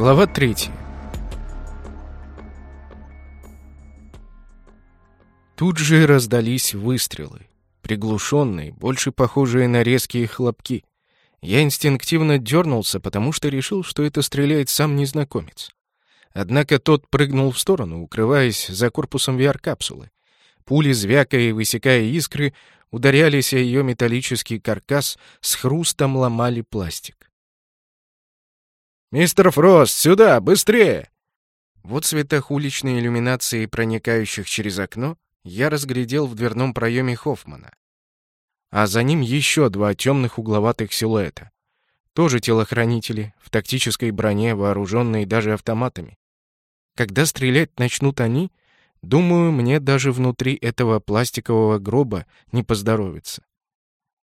Глава 3. Тут же раздались выстрелы, приглушенные, больше похожие на резкие хлопки. Я инстинктивно дернулся, потому что решил, что это стреляет сам незнакомец. Однако тот прыгнул в сторону, укрываясь за корпусом VR-капсулы. Пули, звякая и высекая искры, ударялись о ее металлический каркас, с хрустом ломали пластик. «Мистер Фрост, сюда, быстрее!» Вот в светах уличной иллюминации, проникающих через окно, я разглядел в дверном проеме Хоффмана. А за ним еще два темных угловатых силуэта. Тоже телохранители, в тактической броне, вооруженные даже автоматами. Когда стрелять начнут они, думаю, мне даже внутри этого пластикового гроба не поздоровится.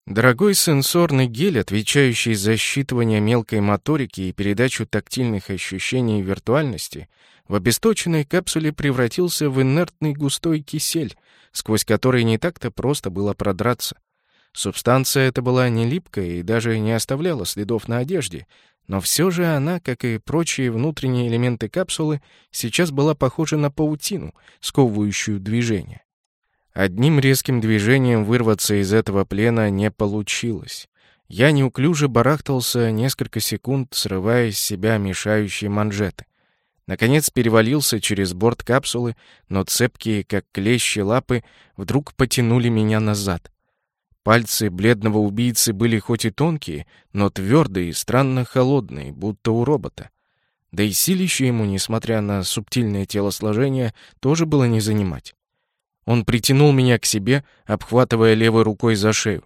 Дорогой сенсорный гель, отвечающий за считывание мелкой моторики и передачу тактильных ощущений виртуальности, в обесточенной капсуле превратился в инертный густой кисель, сквозь который не так-то просто было продраться. Субстанция эта была не липкая и даже не оставляла следов на одежде, но все же она, как и прочие внутренние элементы капсулы, сейчас была похожа на паутину, сковывающую движение. Одним резким движением вырваться из этого плена не получилось. Я неуклюже барахтался несколько секунд, срывая с себя мешающие манжеты. Наконец перевалился через борт капсулы, но цепкие, как клещи лапы, вдруг потянули меня назад. Пальцы бледного убийцы были хоть и тонкие, но твердые и странно холодные, будто у робота. Да и силище ему, несмотря на субтильное телосложение, тоже было не занимать. Он притянул меня к себе, обхватывая левой рукой за шею.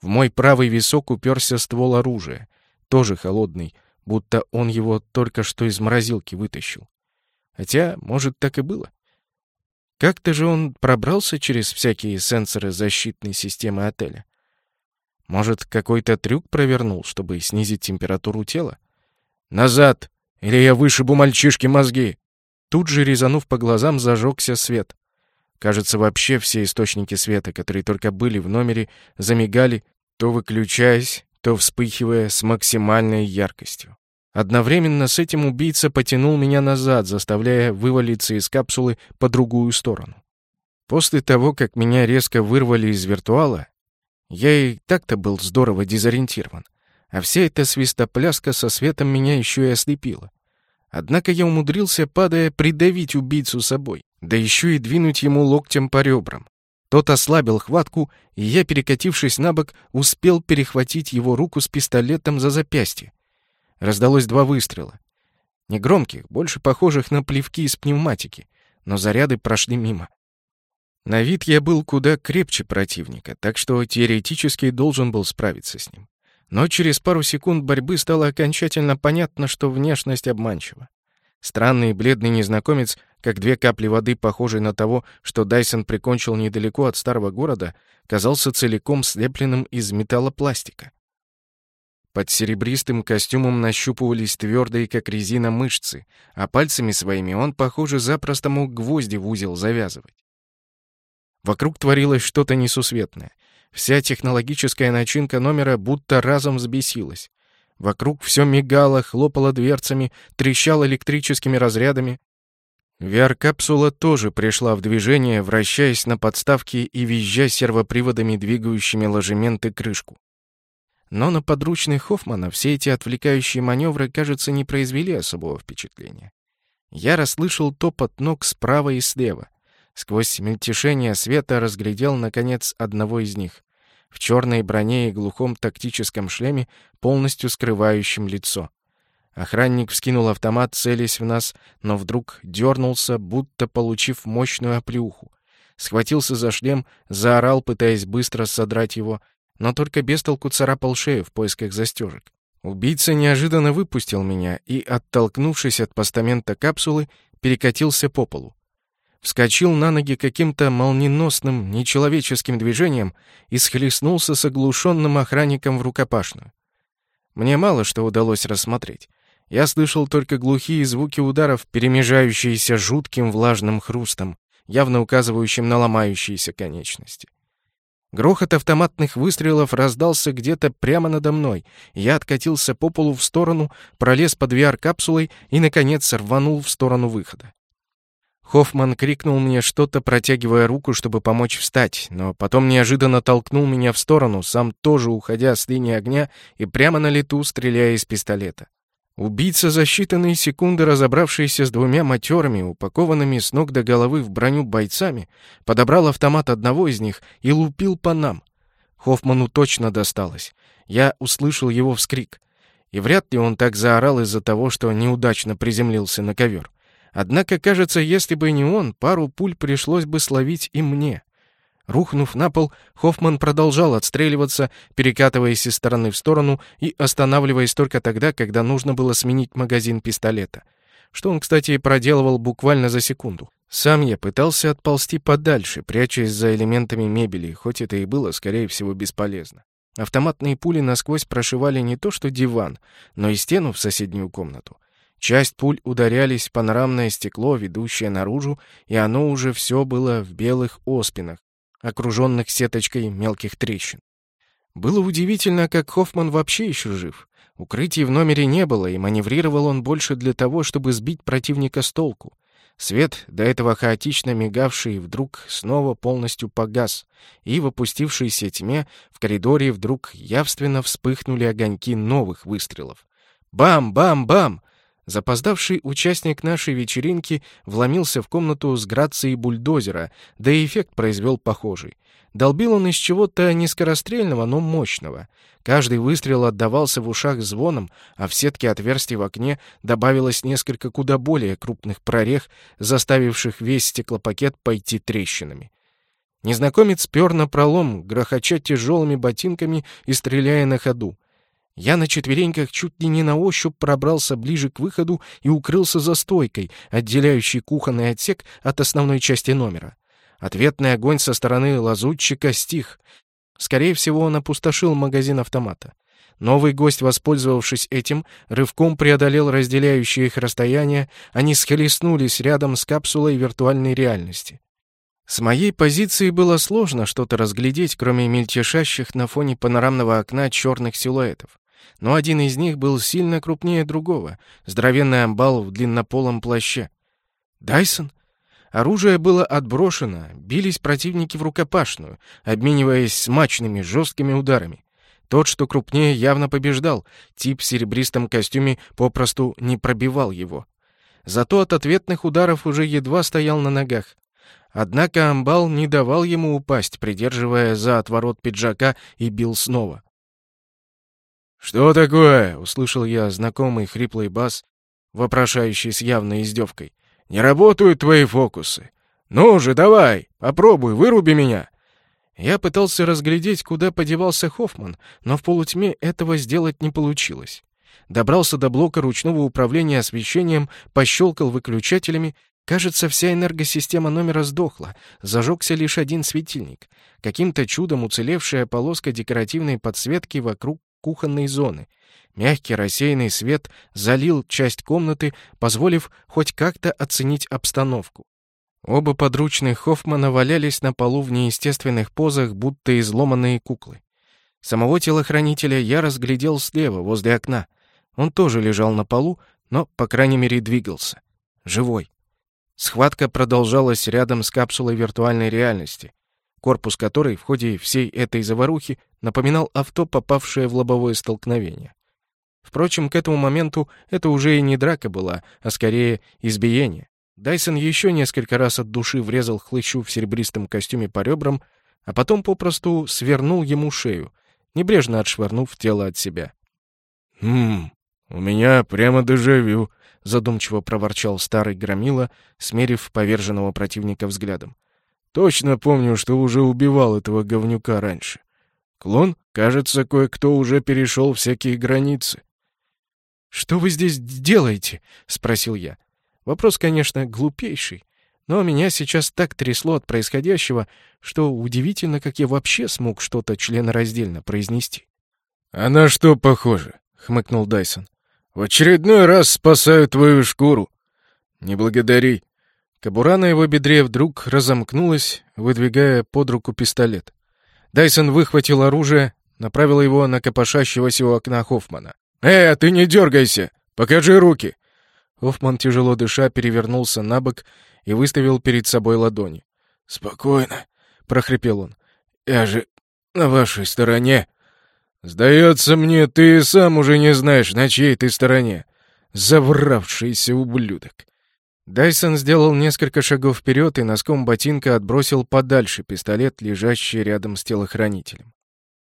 В мой правый висок уперся ствол оружия, тоже холодный, будто он его только что из морозилки вытащил. Хотя, может, так и было. Как-то же он пробрался через всякие сенсоры защитной системы отеля. Может, какой-то трюк провернул, чтобы снизить температуру тела? «Назад! Или я вышибу мальчишке мозги!» Тут же, резанув по глазам, зажегся свет. Кажется, вообще все источники света, которые только были в номере, замигали, то выключаясь, то вспыхивая с максимальной яркостью. Одновременно с этим убийца потянул меня назад, заставляя вывалиться из капсулы по другую сторону. После того, как меня резко вырвали из виртуала, я и так-то был здорово дезориентирован, а вся эта свистопляска со светом меня еще и ослепила. Однако я умудрился, падая, придавить убийцу собой, да еще и двинуть ему локтем по ребрам. Тот ослабил хватку, и я, перекатившись на бок, успел перехватить его руку с пистолетом за запястье. Раздалось два выстрела. Негромких, больше похожих на плевки из пневматики, но заряды прошли мимо. На вид я был куда крепче противника, так что теоретически должен был справиться с ним. Но через пару секунд борьбы стало окончательно понятно, что внешность обманчива. Странный бледный незнакомец, как две капли воды, похожий на того, что Дайсон прикончил недалеко от старого города, казался целиком слепленным из металлопластика. Под серебристым костюмом нащупывались твердые, как резина, мышцы, а пальцами своими он, похоже, запросто мог гвозди в узел завязывать. Вокруг творилось что-то несусветное. Вся технологическая начинка номера будто разом взбесилась. Вокруг все мигало, хлопало дверцами, трещало электрическими разрядами. VR-капсула тоже пришла в движение, вращаясь на подставке и визжа сервоприводами, двигающими ложементы крышку. Но на подручных Хоффмана все эти отвлекающие маневры, кажется, не произвели особого впечатления. Я расслышал топот ног справа и слева. Сквозь мельтешение света разглядел, наконец, одного из них. В черной броне и глухом тактическом шлеме, полностью скрывающем лицо. Охранник вскинул автомат, целясь в нас, но вдруг дернулся, будто получив мощную оплеуху. Схватился за шлем, заорал, пытаясь быстро содрать его, но только без толку царапал шею в поисках застежек. Убийца неожиданно выпустил меня и, оттолкнувшись от постамента капсулы, перекатился по полу вскочил на ноги каким-то молниеносным, нечеловеческим движением и схлестнулся с оглушенным охранником в рукопашную. Мне мало что удалось рассмотреть. Я слышал только глухие звуки ударов, перемежающиеся жутким влажным хрустом, явно указывающим на ломающиеся конечности. Грохот автоматных выстрелов раздался где-то прямо надо мной. Я откатился по полу в сторону, пролез под VR-капсулой и, наконец, рванул в сторону выхода. Хоффман крикнул мне что-то, протягивая руку, чтобы помочь встать, но потом неожиданно толкнул меня в сторону, сам тоже уходя с линии огня и прямо на лету стреляя из пистолета. Убийца за считанные секунды, разобравшийся с двумя матерами, упакованными с ног до головы в броню бойцами, подобрал автомат одного из них и лупил по нам. Хоффману точно досталось. Я услышал его вскрик. И вряд ли он так заорал из-за того, что неудачно приземлился на ковер. Однако, кажется, если бы не он, пару пуль пришлось бы словить и мне. Рухнув на пол, Хоффман продолжал отстреливаться, перекатываясь из стороны в сторону и останавливаясь только тогда, когда нужно было сменить магазин пистолета. Что он, кстати, и проделывал буквально за секунду. Сам я пытался отползти подальше, прячась за элементами мебели, хоть это и было, скорее всего, бесполезно. Автоматные пули насквозь прошивали не то что диван, но и стену в соседнюю комнату. Часть пуль ударялись в панорамное стекло, ведущее наружу, и оно уже все было в белых оспинах, окруженных сеточкой мелких трещин. Было удивительно, как Хоффман вообще еще жив. Укрытий в номере не было, и маневрировал он больше для того, чтобы сбить противника с толку. Свет, до этого хаотично мигавший, вдруг снова полностью погас, и в опустившейся тьме в коридоре вдруг явственно вспыхнули огоньки новых выстрелов. Бам-бам-бам! Запоздавший участник нашей вечеринки вломился в комнату с грацией бульдозера, да и эффект произвел похожий. Долбил он из чего-то нескорострельного, но мощного. Каждый выстрел отдавался в ушах звоном, а в сетке отверстий в окне добавилось несколько куда более крупных прорех, заставивших весь стеклопакет пойти трещинами. Незнакомец пер на пролом, грохоча тяжелыми ботинками и стреляя на ходу. Я на четвереньках чуть ли не на ощупь пробрался ближе к выходу и укрылся за стойкой, отделяющей кухонный отсек от основной части номера. Ответный огонь со стороны лазутчика стих. Скорее всего, он опустошил магазин автомата. Новый гость, воспользовавшись этим, рывком преодолел разделяющее их расстояние, они схлестнулись рядом с капсулой виртуальной реальности. С моей позиции было сложно что-то разглядеть, кроме мельтешащих на фоне панорамного окна черных силуэтов но один из них был сильно крупнее другого, здоровенный амбал в длиннополом плаще. «Дайсон?» Оружие было отброшено, бились противники в рукопашную, обмениваясь смачными жесткими ударами. Тот, что крупнее, явно побеждал, тип в серебристом костюме попросту не пробивал его. Зато от ответных ударов уже едва стоял на ногах. Однако амбал не давал ему упасть, придерживая за отворот пиджака и бил снова. «Что такое?» — услышал я знакомый хриплый бас, вопрошающий с явной издевкой. «Не работают твои фокусы. Ну же, давай, попробуй, выруби меня!» Я пытался разглядеть, куда подевался Хоффман, но в полутьме этого сделать не получилось. Добрался до блока ручного управления освещением, пощелкал выключателями. Кажется, вся энергосистема номера сдохла, зажегся лишь один светильник. Каким-то чудом уцелевшая полоска декоративной подсветки вокруг кухонной зоны. Мягкий рассеянный свет залил часть комнаты, позволив хоть как-то оценить обстановку. Оба подручных Хоффмана валялись на полу в неестественных позах, будто изломанные куклы. Самого телохранителя я разглядел слева, возле окна. Он тоже лежал на полу, но, по крайней мере, двигался. Живой. Схватка продолжалась рядом с капсулой виртуальной реальности корпус которой в ходе всей этой заварухи напоминал авто, попавшее в лобовое столкновение. Впрочем, к этому моменту это уже и не драка была, а скорее избиение. Дайсон еще несколько раз от души врезал хлыщу в серебристом костюме по ребрам, а потом попросту свернул ему шею, небрежно отшвырнув тело от себя. «Хм, у меня прямо дежавю», — задумчиво проворчал старый громила, смерив поверженного противника взглядом. Точно помню, что уже убивал этого говнюка раньше. Клон, кажется, кое-кто уже перешел всякие границы. «Что вы здесь делаете?» — спросил я. Вопрос, конечно, глупейший, но меня сейчас так трясло от происходящего, что удивительно, как я вообще смог что-то членораздельно произнести. «А на что похоже?» — хмыкнул Дайсон. «В очередной раз спасаю твою шкуру. Не благодари. Кобура на его бедре вдруг разомкнулась, выдвигая под руку пистолет. Дайсон выхватил оружие, направил его на копошащегося у окна Хоффмана. «Э, ты не дергайся! Покажи руки!» Хоффман, тяжело дыша, перевернулся на бок и выставил перед собой ладони. «Спокойно», — прохрипел он. «Я же на вашей стороне». «Сдается мне, ты сам уже не знаешь, на чьей ты стороне. Завравшийся ублюдок». Дайсон сделал несколько шагов вперед и носком ботинка отбросил подальше пистолет, лежащий рядом с телохранителем.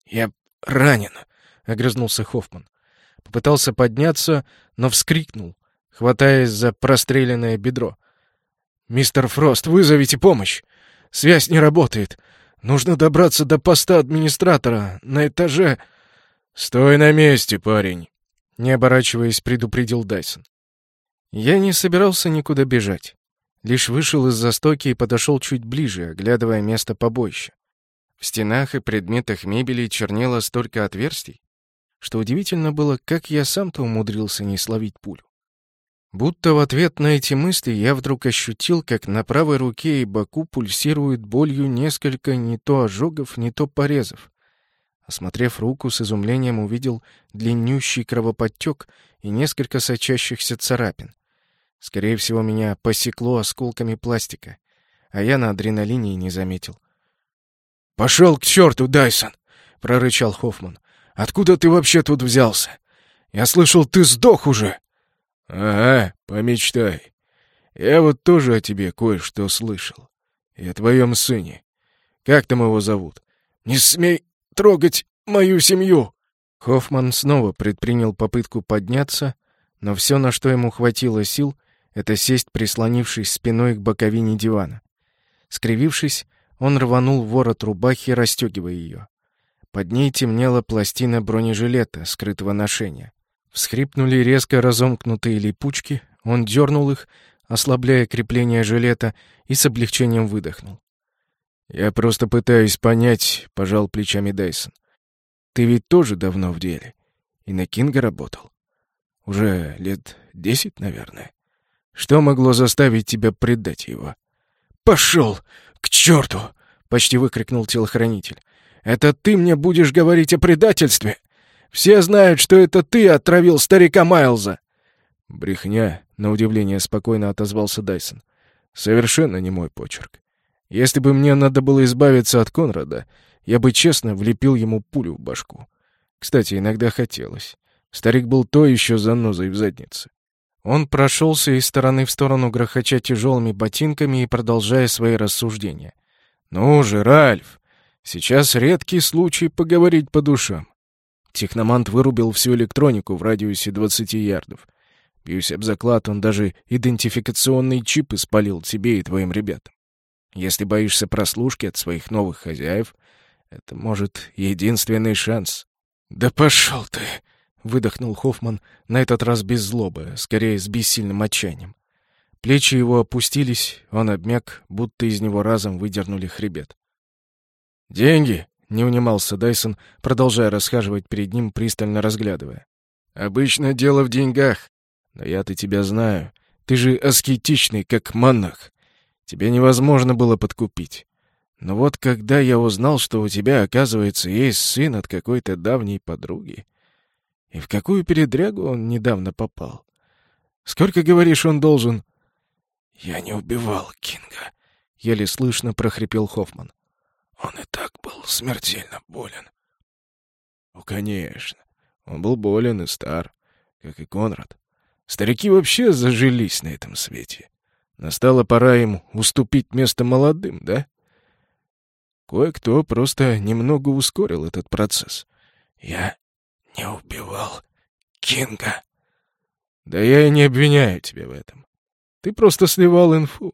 «Я ранен», — огрызнулся Хоффман. Попытался подняться, но вскрикнул, хватаясь за простреленное бедро. «Мистер Фрост, вызовите помощь! Связь не работает! Нужно добраться до поста администратора на этаже...» «Стой на месте, парень!» Не оборачиваясь, предупредил Дайсон. Я не собирался никуда бежать. Лишь вышел из застойки и подошел чуть ближе, оглядывая место побоища. В стенах и предметах мебели чернело столько отверстий, что удивительно было, как я сам-то умудрился не словить пулю. Будто в ответ на эти мысли я вдруг ощутил, как на правой руке и боку пульсирует болью несколько не то ожогов, не то порезов. Осмотрев руку, с изумлением увидел длиннющий кровоподтек и несколько сочащихся царапин. Скорее всего, меня посекло осколками пластика, а я на адреналине и не заметил. «Пошел к черту, Дайсон!» — прорычал Хоффман. «Откуда ты вообще тут взялся? Я слышал, ты сдох уже!» «Ага, помечтай. Я вот тоже о тебе кое-что слышал. И о твоем сыне. Как там его зовут? Не смей трогать мою семью!» Хоффман снова предпринял попытку подняться, но все, на что ему хватило сил, это сесть, прислонившись спиной к боковине дивана. Скривившись, он рванул ворот рубахи, расстегивая ее. Под ней темнела пластина бронежилета, скрытого ношения. Всхрипнули резко разомкнутые липучки, он дернул их, ослабляя крепление жилета, и с облегчением выдохнул. «Я просто пытаюсь понять», — пожал плечами Дайсон. «Ты ведь тоже давно в деле. И на Кинга работал. Уже лет десять, наверное. Что могло заставить тебя предать его?» «Пошел! К черту!» — почти выкрикнул телохранитель. «Это ты мне будешь говорить о предательстве? Все знают, что это ты отравил старика Майлза!» «Брехня», — на удивление спокойно отозвался Дайсон. «Совершенно не мой почерк. Если бы мне надо было избавиться от Конрада, я бы честно влепил ему пулю в башку. Кстати, иногда хотелось. Старик был то еще занозой в заднице. Он прошелся из стороны в сторону, грохоча тяжелыми ботинками и продолжая свои рассуждения. «Ну же, Ральф, сейчас редкий случай поговорить по душам. Техномант вырубил всю электронику в радиусе 20 ярдов. Бьюсь об заклад, он даже идентификационный чип испалил тебе и твоим ребятам. Если боишься прослушки от своих новых хозяев, это, может, единственный шанс. «Да пошел ты!» — выдохнул Хоффман, на этот раз без злобы, скорее с бессильным отчаянием. Плечи его опустились, он обмяк, будто из него разом выдернули хребет. «Деньги!» Не унимался Дайсон, продолжая расхаживать перед ним, пристально разглядывая. «Обычно дело в деньгах. Но я-то тебя знаю. Ты же аскетичный, как монах. Тебя невозможно было подкупить. Но вот когда я узнал, что у тебя, оказывается, есть сын от какой-то давней подруги, и в какую передрягу он недавно попал. Сколько, говоришь, он должен...» «Я не убивал Кинга», — еле слышно прохрипел Хоффман. Он и так был смертельно болен. Ну, конечно. Он был болен и стар, как и Конрад. Старики вообще зажились на этом свете. Настала пора им уступить место молодым, да? Кое-кто просто немного ускорил этот процесс. Я не убивал Кинга. Да я и не обвиняю тебя в этом. Ты просто сливал инфу.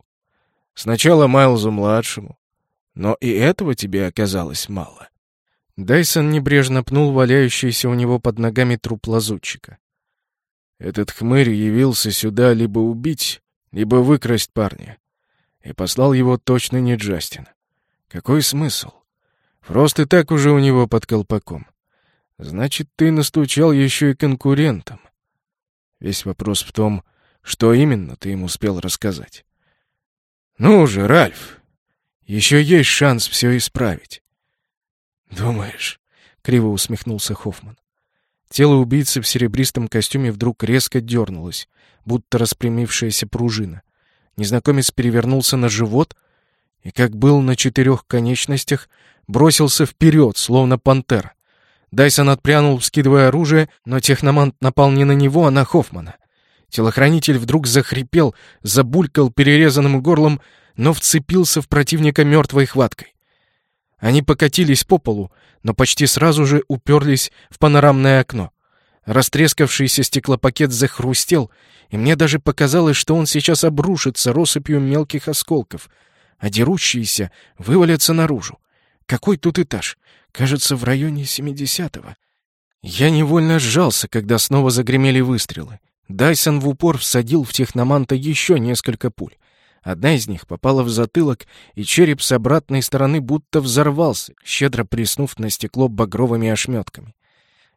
Сначала Майлзу-младшему, но и этого тебе оказалось мало. Дайсон небрежно пнул валяющийся у него под ногами труп лазутчика. Этот хмырь явился сюда либо убить, либо выкрасть парня. И послал его точно не Джастин. Какой смысл? Фрост и так уже у него под колпаком. Значит, ты настучал еще и конкурентам. Весь вопрос в том, что именно ты им успел рассказать. Ну же, Ральф, еще есть шанс все исправить. «Думаешь?» — криво усмехнулся Хоффман. Тело убийцы в серебристом костюме вдруг резко дернулось, будто распрямившаяся пружина. Незнакомец перевернулся на живот и, как был на четырех конечностях, бросился вперед, словно пантера. Дайсон отпрянул, вскидывая оружие, но техномант напал не на него, а на Хоффмана. Телохранитель вдруг захрипел, забулькал перерезанным горлом, но вцепился в противника мертвой хваткой. Они покатились по полу, но почти сразу же уперлись в панорамное окно. Растрескавшийся стеклопакет захрустел, и мне даже показалось, что он сейчас обрушится россыпью мелких осколков, а дерущиеся вывалятся наружу. Какой тут этаж? Кажется, в районе семидесятого. Я невольно сжался, когда снова загремели выстрелы. Дайсон в упор всадил в техноманта еще несколько пуль. Одна из них попала в затылок, и череп с обратной стороны будто взорвался, щедро приснув на стекло багровыми ошметками.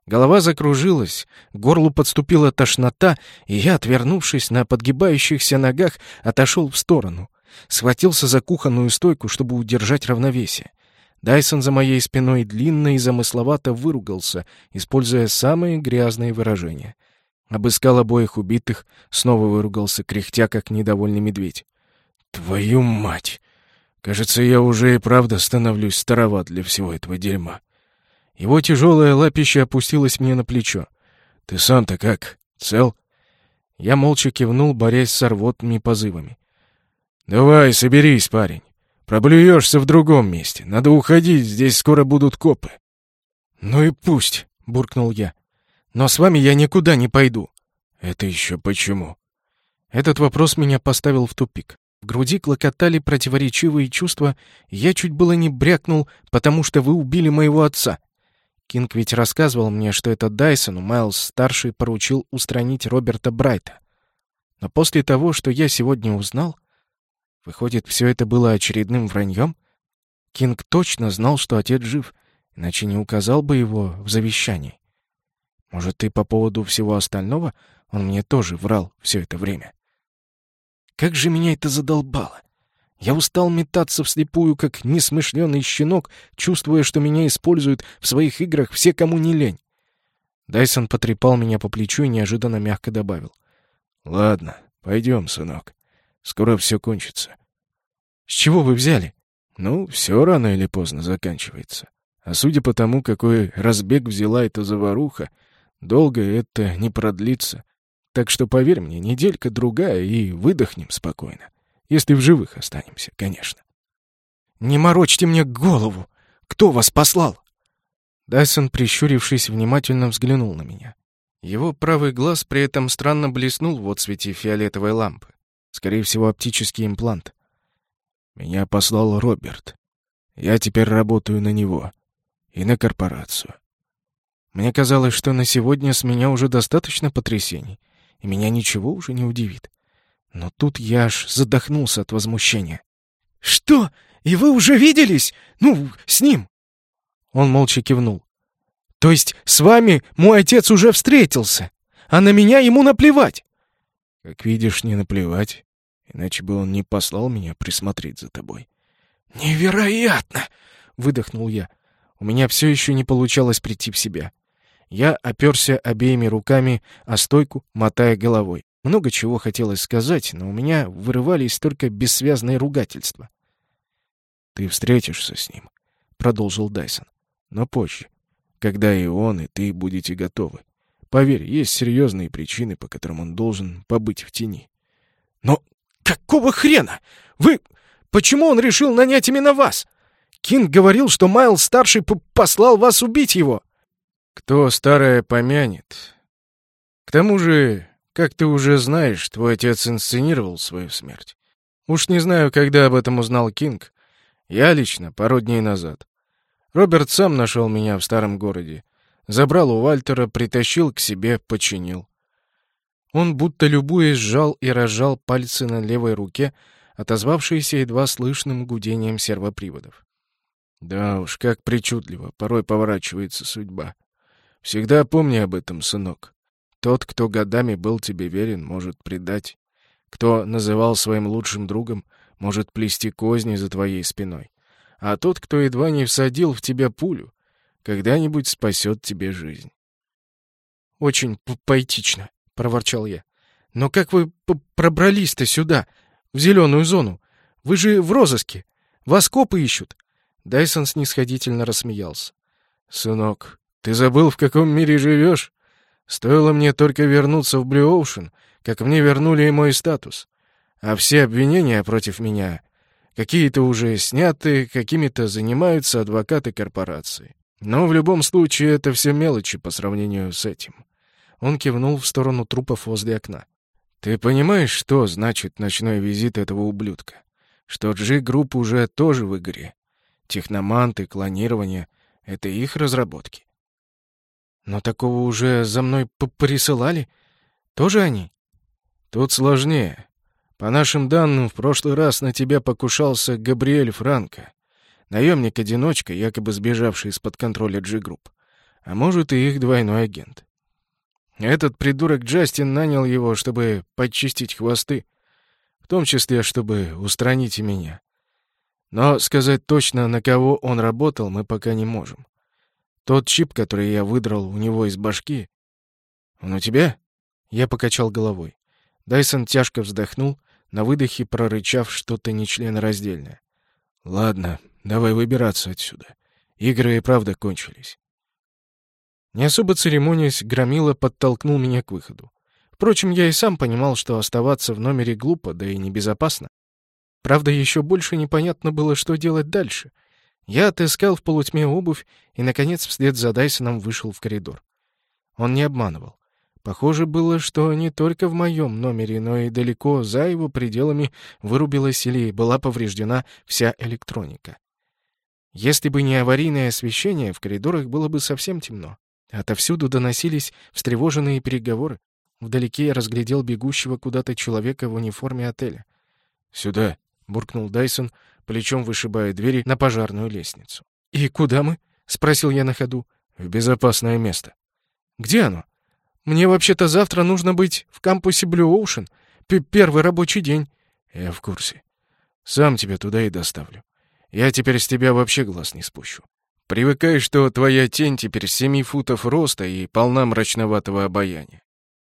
Голова закружилась, горлу подступила тошнота, и я, отвернувшись на подгибающихся ногах, отошел в сторону. Схватился за кухонную стойку, чтобы удержать равновесие. Дайсон за моей спиной длинно и замысловато выругался, используя самые грязные выражения. Обыскал обоих убитых, снова выругался, кряхтя, как недовольный медведь. «Твою мать! Кажется, я уже и правда становлюсь староват для всего этого дерьма». Его тяжелое лапище опустилось мне на плечо. «Ты сам-то как? Цел?» Я молча кивнул, борясь с рвотными позывами. «Давай, соберись, парень. Проблюешься в другом месте. Надо уходить, здесь скоро будут копы». «Ну и пусть», — буркнул я. «Но с вами я никуда не пойду». «Это еще почему?» Этот вопрос меня поставил в тупик. В груди клокотали противоречивые чувства, я чуть было не брякнул, потому что вы убили моего отца. Кинг ведь рассказывал мне, что это Дайсону Майлз-старший поручил устранить Роберта Брайта. Но после того, что я сегодня узнал, выходит, все это было очередным враньем? Кинг точно знал, что отец жив, иначе не указал бы его в завещании. Может, и по поводу всего остального он мне тоже врал все это время. Как же меня это задолбало! Я устал метаться вслепую, как несмышленый щенок, чувствуя, что меня используют в своих играх все, кому не лень. Дайсон потрепал меня по плечу и неожиданно мягко добавил. «Ладно, пойдем, сынок. Скоро все кончится». «С чего вы взяли?» «Ну, все рано или поздно заканчивается. А судя по тому, какой разбег взяла эта заваруха, долго это не продлится. Так что, поверь мне, неделька-другая, и выдохнем спокойно. Если в живых останемся, конечно. «Не морочьте мне голову! Кто вас послал?» Дайсон, прищурившись, внимательно взглянул на меня. Его правый глаз при этом странно блеснул в отсвете фиолетовой лампы. Скорее всего, оптический имплант. Меня послал Роберт. Я теперь работаю на него. И на корпорацию. Мне казалось, что на сегодня с меня уже достаточно потрясений, и меня ничего уже не удивит. Но тут я аж задохнулся от возмущения. «Что? И вы уже виделись? Ну, с ним?» Он молча кивнул. «То есть с вами мой отец уже встретился, а на меня ему наплевать?» «Как видишь, не наплевать, иначе бы он не послал меня присмотреть за тобой». «Невероятно!» — выдохнул я. У меня все еще не получалось прийти в себя. Я оперся обеими руками о стойку, мотая головой. Много чего хотелось сказать, но у меня вырывались только бессвязные ругательства. «Ты встретишься с ним», — продолжил Дайсон. «Но позже, когда и он, и ты будете готовы. Поверь, есть серьезные причины, по которым он должен побыть в тени». «Но какого хрена? Вы... Почему он решил нанять именно вас? Кинг говорил, что Майл-старший послал вас убить его». «Кто старое помянет?» «К тому же как ты уже знаешь, твой отец инсценировал свою смерть. Уж не знаю, когда об этом узнал Кинг. Я лично пару дней назад. Роберт сам нашел меня в старом городе. Забрал у Вальтера, притащил к себе, починил. Он, будто любуясь, сжал и разжал пальцы на левой руке, отозвавшиеся едва слышным гудением сервоприводов. Да уж, как причудливо порой поворачивается судьба. Всегда помни об этом, сынок. Тот, кто годами был тебе верен, может предать. Кто называл своим лучшим другом, может плести козни за твоей спиной. А тот, кто едва не всадил в тебя пулю, когда-нибудь спасет тебе жизнь. «Очень поэтично», — проворчал я. «Но как вы пробрались-то сюда, в зеленую зону? Вы же в розыске. Вас копы ищут». Дайсон снисходительно рассмеялся. «Сынок, ты забыл, в каком мире живешь? Стоило мне только вернуться в Блю Оушен, как мне вернули и мой статус. А все обвинения против меня какие-то уже сняты, какими-то занимаются адвокаты корпорации. Но в любом случае это все мелочи по сравнению с этим. Он кивнул в сторону трупов возле окна. Ты понимаешь, что значит ночной визит этого ублюдка? Что G-групп уже тоже в игре. Техноманты, клонирование — это их разработки. Но такого уже за мной присылали? Тоже они? Тут сложнее. По нашим данным, в прошлый раз на тебя покушался Габриэль Франко. Наемник-одиночка, якобы сбежавший из-под контроля G-групп. А может, и их двойной агент. Этот придурок Джастин нанял его, чтобы подчистить хвосты. В том числе, чтобы устранить и меня. Но сказать точно, на кого он работал, мы пока не можем. Тот чип, который я выдрал у него из башки... Он у тебя? Я покачал головой. Дайсон тяжко вздохнул, на выдохе прорычав что-то нечленораздельное. «Ладно, давай выбираться отсюда. Игры и правда кончились». Не особо церемонясь, Громила подтолкнул меня к выходу. Впрочем, я и сам понимал, что оставаться в номере глупо, да и небезопасно. Правда, еще больше непонятно было, что делать дальше. Я отыскал в полутьме обувь и, наконец, вслед за Дайсоном вышел в коридор. Он не обманывал. Похоже было, что не только в моем номере, но и далеко за его пределами вырубилась или была повреждена вся электроника. Если бы не аварийное освещение, в коридорах было бы совсем темно. Отовсюду доносились встревоженные переговоры. Вдалеке я разглядел бегущего куда-то человека в униформе отеля. «Сюда!» — буркнул Дайсон, плечом вышибая двери на пожарную лестницу. «И куда мы?» — спросил я на ходу. «В безопасное место». «Где оно?» Мне вообще-то завтра нужно быть в кампусе Blue Ocean. П Первый рабочий день. Я в курсе. Сам тебя туда и доставлю. Я теперь с тебя вообще глаз не спущу. Привыкай, что твоя тень теперь семи футов роста и полна мрачноватого обаяния.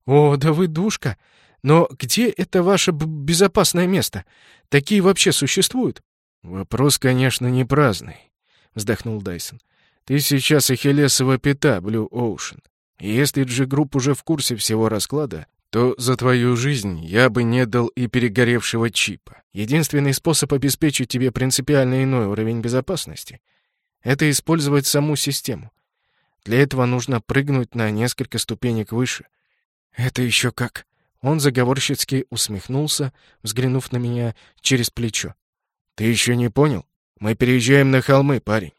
О, да вы душка! Но где это ваше безопасное место? Такие вообще существуют? Вопрос, конечно, не праздный, вздохнул Дайсон. Ты сейчас Ахиллесова пята, Blue Ocean. Если G-групп уже в курсе всего расклада, то за твою жизнь я бы не дал и перегоревшего чипа. Единственный способ обеспечить тебе принципиально иной уровень безопасности — это использовать саму систему. Для этого нужно прыгнуть на несколько ступенек выше. Это еще как? Он заговорщицки усмехнулся, взглянув на меня через плечо. Ты еще не понял? Мы переезжаем на холмы, парень.